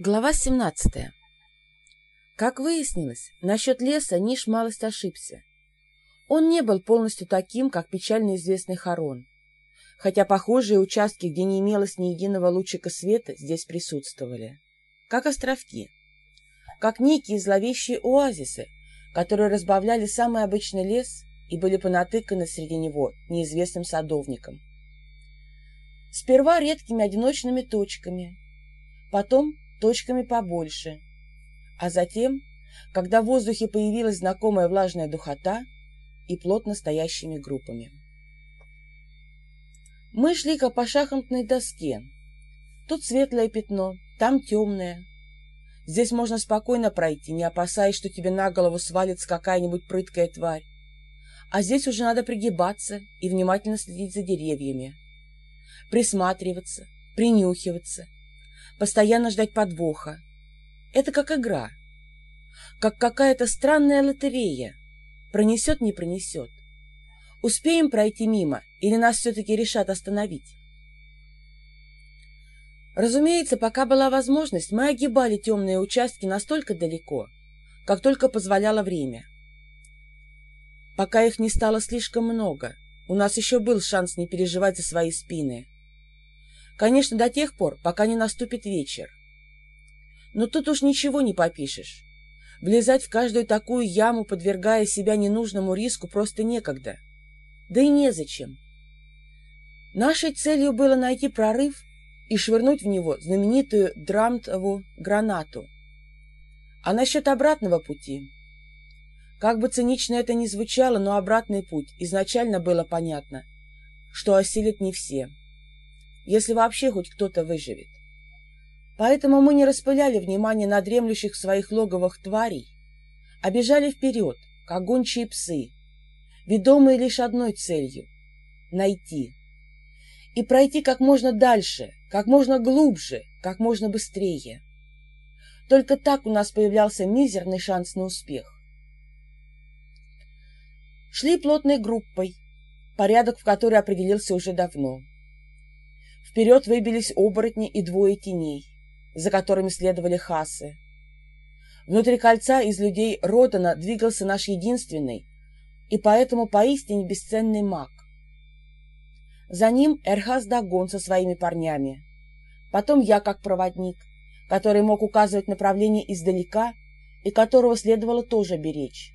Глава 17. Как выяснилось, насчет леса Ниш малость ошибся. Он не был полностью таким, как печально известный Харон, хотя похожие участки, где не имелось ни единого лучика света, здесь присутствовали. Как островки. Как некие зловещие оазисы, которые разбавляли самый обычный лес и были понатыканы среди него неизвестным садовником. Сперва редкими одиночными точками, потом точками побольше. А затем, когда в воздухе появилась знакомая влажная духота и плотно стоящими группами. Мы шли как по шахматной доске. Тут светлое пятно, там темное. Здесь можно спокойно пройти, не опасаясь, что тебе на голову свалится какая-нибудь прыткая тварь. А здесь уже надо пригибаться и внимательно следить за деревьями. Присматриваться, принюхиваться — постоянно ждать подвоха. Это как игра, как какая-то странная лотерея. Пронесет, не пронесет. Успеем пройти мимо или нас все-таки решат остановить? Разумеется, пока была возможность, мы огибали темные участки настолько далеко, как только позволяло время. Пока их не стало слишком много, у нас еще был шанс не переживать за свои спины. Конечно, до тех пор, пока не наступит вечер. Но тут уж ничего не попишешь. Влезать в каждую такую яму, подвергая себя ненужному риску, просто некогда. Да и незачем. Нашей целью было найти прорыв и швырнуть в него знаменитую Драмтову гранату. А насчет обратного пути? Как бы цинично это ни звучало, но обратный путь изначально было понятно, что осилит не все если вообще хоть кто-то выживет. Поэтому мы не распыляли внимание на дремлющих в своих логовых тварей, а бежали вперед, как гончие псы, ведомые лишь одной целью — найти. И пройти как можно дальше, как можно глубже, как можно быстрее. Только так у нас появлялся мизерный шанс на успех. Шли плотной группой, порядок в которой определился уже давно. Вперед выбились оборотни и двое теней, за которыми следовали хасы. Внутри кольца из людей Родана двигался наш единственный и поэтому поистине бесценный маг. За ним Эрхаз Дагон со своими парнями. Потом я как проводник, который мог указывать направление издалека и которого следовало тоже беречь.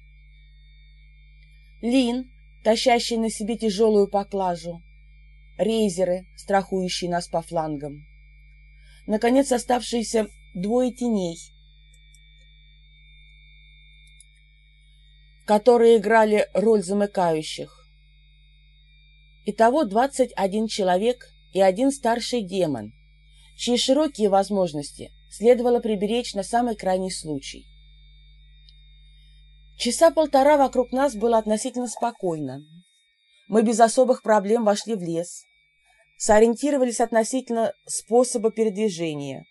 Лин, тащащий на себе тяжелую поклажу, рейзеры, страхующие нас по флангам. Наконец, оставшиеся двое теней, которые играли роль замыкающих. Итого 21 человек и один старший демон, чьи широкие возможности следовало приберечь на самый крайний случай. Часа полтора вокруг нас было относительно спокойно. Мы без особых проблем вошли в лес, сориентировались относительно способа передвижения,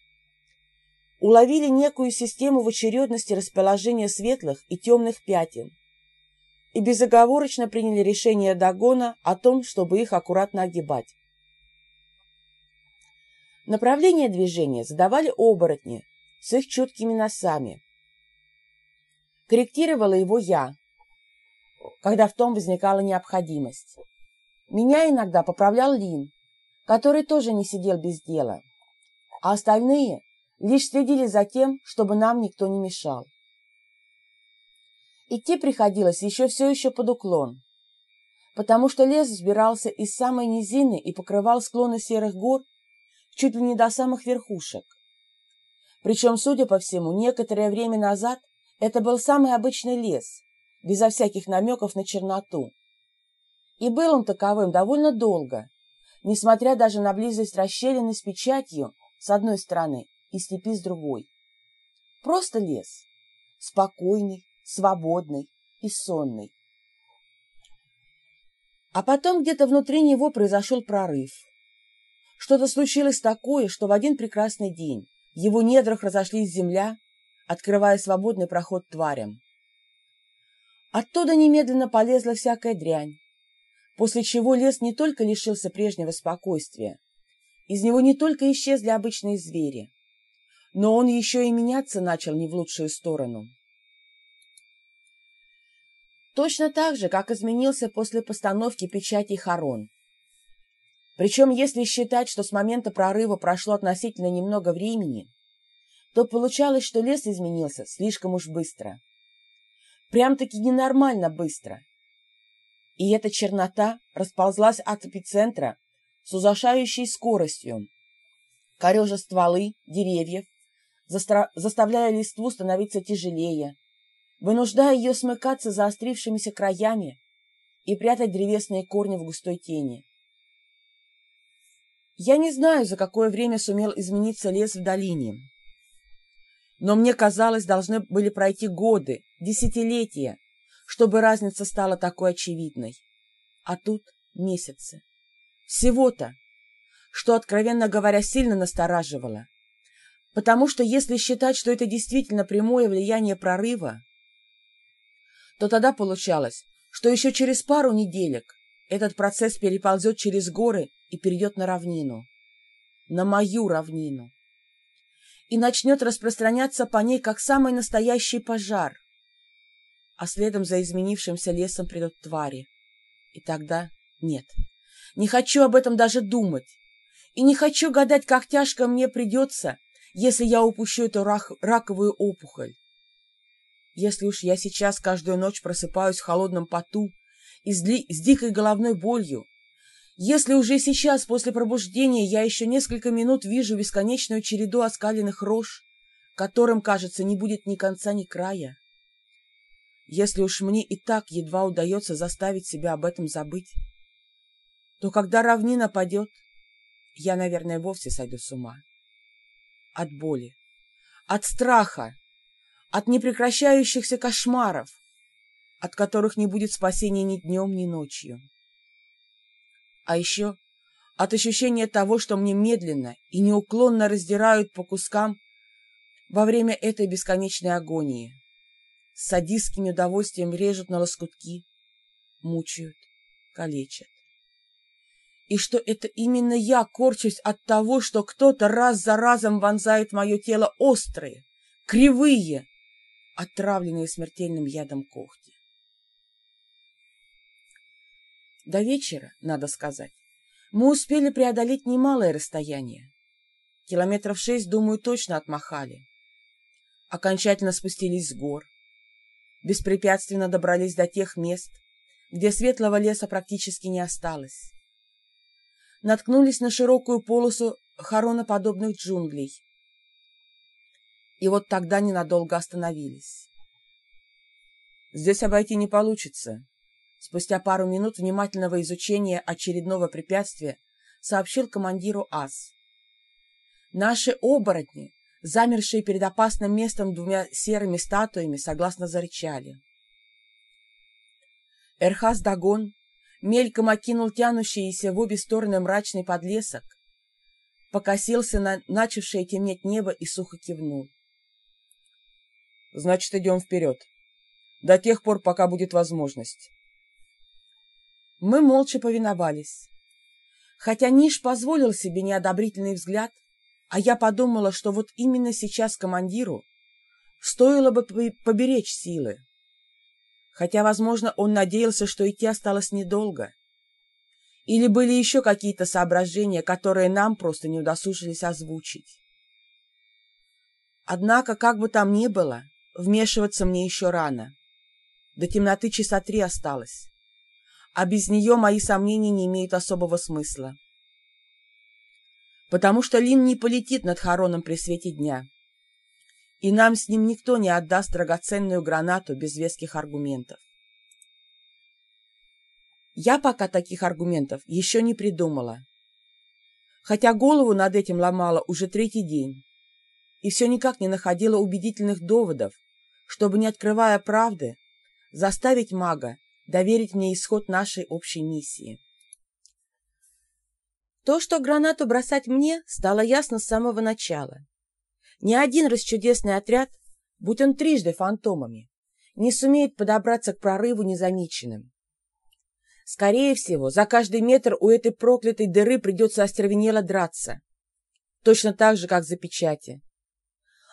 уловили некую систему в очередности расположения светлых и темных пятен и безоговорочно приняли решение Дагона о том, чтобы их аккуратно огибать. Направление движения задавали оборотни с их чуткими носами. Корректировала его я, когда в том возникала необходимость. Меня иногда поправлял Лин, который тоже не сидел без дела, а остальные лишь следили за тем, чтобы нам никто не мешал. Идти приходилось еще все еще под уклон, потому что лес взбирался из самой низины и покрывал склоны серых гор чуть ли не до самых верхушек. Причем, судя по всему, некоторое время назад это был самый обычный лес, безо всяких намеков на черноту. И был он таковым довольно долго, несмотря даже на близость расщелины с печатью с одной стороны и степи с другой. Просто лес, спокойный, свободный и сонный. А потом где-то внутри него произошел прорыв. Что-то случилось такое, что в один прекрасный день в его недрах разошлись земля, открывая свободный проход тварям. Оттуда немедленно полезла всякая дрянь, после чего лес не только лишился прежнего спокойствия, из него не только исчезли обычные звери, но он еще и меняться начал не в лучшую сторону. Точно так же, как изменился после постановки печати Харон. Причем, если считать, что с момента прорыва прошло относительно немного времени, то получалось, что лес изменился слишком уж быстро. Прям-таки ненормально быстро. И эта чернота расползлась от эпицентра с ужасающей скоростью, корежа стволы деревьев, заставляя листву становиться тяжелее, вынуждая ее смыкаться заострившимися краями и прятать древесные корни в густой тени. Я не знаю, за какое время сумел измениться лес в долине, но мне казалось, должны были пройти годы, десятилетия, чтобы разница стала такой очевидной. А тут месяцы. Всего-то, что, откровенно говоря, сильно настораживало. Потому что если считать, что это действительно прямое влияние прорыва, то тогда получалось, что еще через пару неделек этот процесс переползет через горы и перейдет на равнину. На мою равнину. И начнет распространяться по ней, как самый настоящий пожар. А следом за изменившимся лесом придут твари. И тогда нет. Не хочу об этом даже думать. И не хочу гадать, как тяжко мне придется, если я упущу эту рак раковую опухоль. Если уж я сейчас каждую ночь просыпаюсь в холодном поту и с, с дикой головной болью, если уже сейчас после пробуждения я еще несколько минут вижу бесконечную череду оскаленных рож, которым, кажется, не будет ни конца, ни края, если уж мне и так едва удается заставить себя об этом забыть, то когда равнина падет, я, наверное, вовсе сойду с ума. От боли, от страха, от непрекращающихся кошмаров, от которых не будет спасения ни днем, ни ночью. А еще от ощущения того, что мне медленно и неуклонно раздирают по кускам во время этой бесконечной агонии. С садистским удовольствием режут на лоскутки, мучают, калечат. И что это именно я корчусь от того, что кто-то раз за разом вонзает мое тело острые, кривые, отравленные смертельным ядом когти. До вечера, надо сказать, мы успели преодолеть немалое расстояние. Километров шесть, думаю, точно отмахали. Окончательно спустились с гор. Беспрепятственно добрались до тех мест, где светлого леса практически не осталось. Наткнулись на широкую полосу хороноподобных джунглей, и вот тогда ненадолго остановились. «Здесь обойти не получится», — спустя пару минут внимательного изучения очередного препятствия сообщил командиру АС. «Наши оборотни, замершие перед опасным местом двумя серыми статуями, согласно зарычали. Эрхаз Дагон мельком окинул тянущийся в обе стороны мрачный подлесок, покосился на начавшее темнеть небо и сухо кивнул. Значит, идем вперед. До тех пор, пока будет возможность. Мы молча повиновались. Хотя Ниш позволил себе неодобрительный взгляд, а я подумала, что вот именно сейчас командиру стоило бы поберечь силы. Хотя, возможно, он надеялся, что идти осталось недолго. Или были еще какие-то соображения, которые нам просто не удосужились озвучить. Однако, как бы там ни было, Вмешиваться мне еще рано. До темноты часа три осталось. А без нее мои сомнения не имеют особого смысла. Потому что Лин не полетит над Хароном при свете дня. И нам с ним никто не отдаст драгоценную гранату без веских аргументов. Я пока таких аргументов еще не придумала. Хотя голову над этим ломала уже третий день и все никак не находила убедительных доводов, чтобы, не открывая правды, заставить мага доверить мне исход нашей общей миссии. То, что гранату бросать мне, стало ясно с самого начала. Ни один расчудесный отряд, будь он трижды фантомами, не сумеет подобраться к прорыву незамеченным. Скорее всего, за каждый метр у этой проклятой дыры придется остервенело драться. Точно так же, как за печати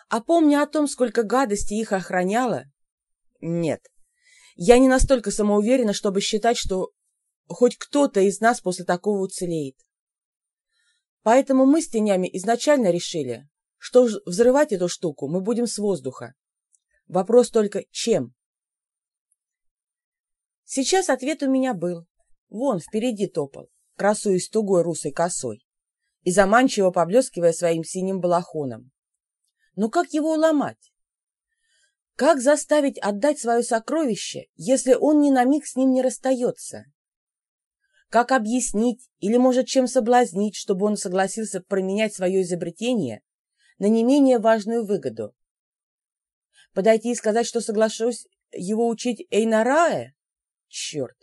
А помня о том, сколько гадости их охраняло, нет, я не настолько самоуверена, чтобы считать, что хоть кто-то из нас после такого уцелеет. Поэтому мы с тенями изначально решили, что взрывать эту штуку мы будем с воздуха. Вопрос только чем? Сейчас ответ у меня был. Вон, впереди топал, красуясь тугой русой косой и заманчиво поблескивая своим синим балахоном. Но как его уломать? Как заставить отдать свое сокровище, если он ни на миг с ним не расстается? Как объяснить или, может, чем соблазнить, чтобы он согласился променять свое изобретение на не менее важную выгоду? Подойти и сказать, что соглашусь его учить Эйнарае? Черт!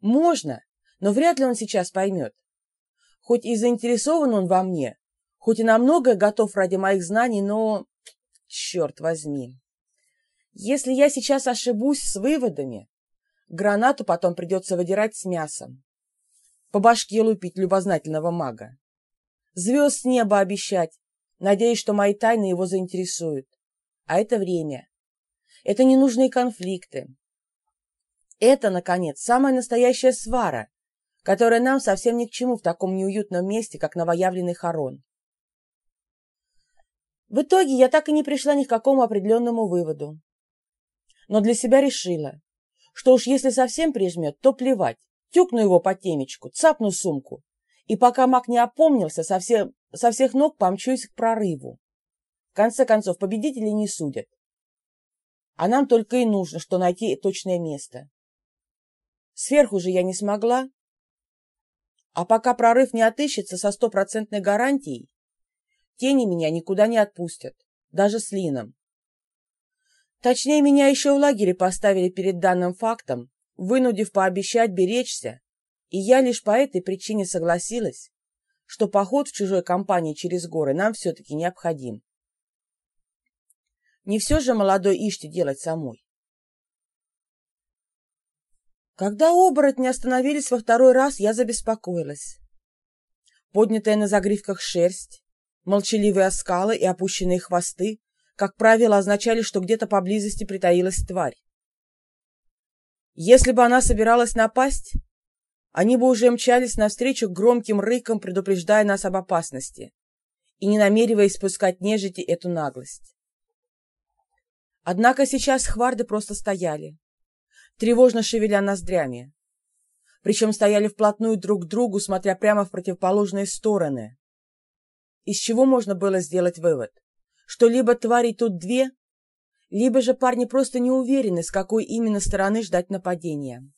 Можно, но вряд ли он сейчас поймет. Хоть и заинтересован он во мне, хоть и на многое готов ради моих знаний, но... Черт возьми! Если я сейчас ошибусь с выводами, гранату потом придется выдирать с мясом. По башке лупить любознательного мага. Звезд с неба обещать, надеясь, что мои тайны его заинтересуют. А это время. Это ненужные конфликты. Это, наконец, самая настоящая свара, которая нам совсем ни к чему в таком неуютном месте, как новоявленный хорон. В итоге я так и не пришла ни к какому определенному выводу. Но для себя решила, что уж если совсем прижмет, то плевать, тюкну его по темечку, цапну сумку, и пока маг не опомнился, со, все, со всех ног помчусь к прорыву. В конце концов, победители не судят. А нам только и нужно, что найти точное место. Сверху же я не смогла, а пока прорыв не отыщется со стопроцентной гарантией, тени меня никуда не отпустят, даже с Лином. Точнее, меня еще в лагере поставили перед данным фактом, вынудив пообещать беречься, и я лишь по этой причине согласилась, что поход в чужой компании через горы нам все-таки необходим. Не все же молодой Иште делать самой. Когда оборотни остановились во второй раз, я забеспокоилась. Поднятая на загривках шерсть, молчаливые оскалы и опущенные хвосты, как правило, означали, что где-то поблизости притаилась тварь. Если бы она собиралась напасть, они бы уже мчались навстречу громким рыкам, предупреждая нас об опасности, и не намереваясь спускать нежити эту наглость. Однако сейчас хварды просто стояли, тревожно шевеля ноздрями. Причем стояли вплотную друг к другу, смотря прямо в противоположные стороны. Из чего можно было сделать вывод? Что либо тварей тут две, либо же парни просто не уверены, с какой именно стороны ждать нападения.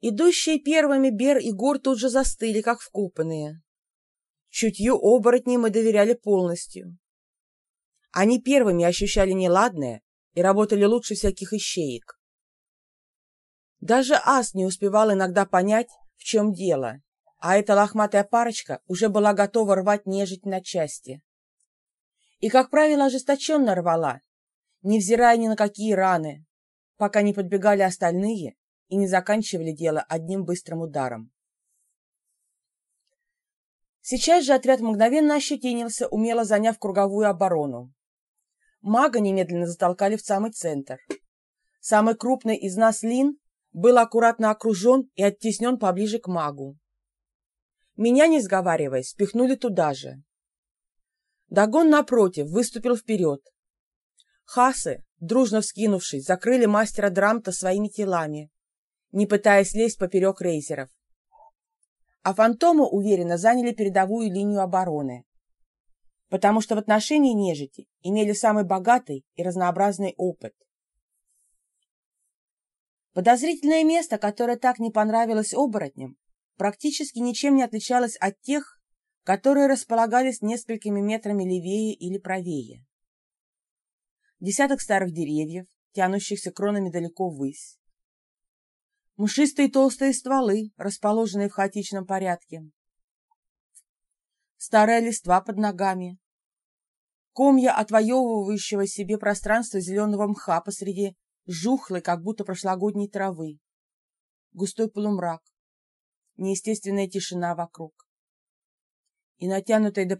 Идущие первыми Бер и Гор тут же застыли, как вкупанные. Чутью оборотней мы доверяли полностью. Они первыми ощущали неладное и работали лучше всяких ищеек. Даже ас не успевал иногда понять, в чем дело, а эта лохматая парочка уже была готова рвать нежить на части. И, как правило, ожесточенно рвала, невзирая ни на какие раны, пока не подбегали остальные и не заканчивали дело одним быстрым ударом. Сейчас же отряд мгновенно ощетинился, умело заняв круговую оборону. Мага немедленно затолкали в самый центр. Самый крупный из нас Лин был аккуратно окружен и оттеснен поближе к магу. Меня, не сговариваясь, спихнули туда же. Дагон, напротив, выступил вперед. Хасы, дружно вскинувшись, закрыли мастера Драмта своими телами, не пытаясь лезть поперек рейзеров. А фантомы уверенно заняли передовую линию обороны потому что в отношении нежити имели самый богатый и разнообразный опыт. Подозрительное место, которое так не понравилось оборотням, практически ничем не отличалось от тех, которые располагались несколькими метрами левее или правее. Десяток старых деревьев, тянущихся кронами далеко ввысь. Мшистые толстые стволы, расположенные в хаотичном порядке старая листва под ногами, комья отвоевывающего себе пространство зеленого мха посреди жухлой, как будто прошлогодней травы, густой полумрак, неестественная тишина вокруг. И натянутая до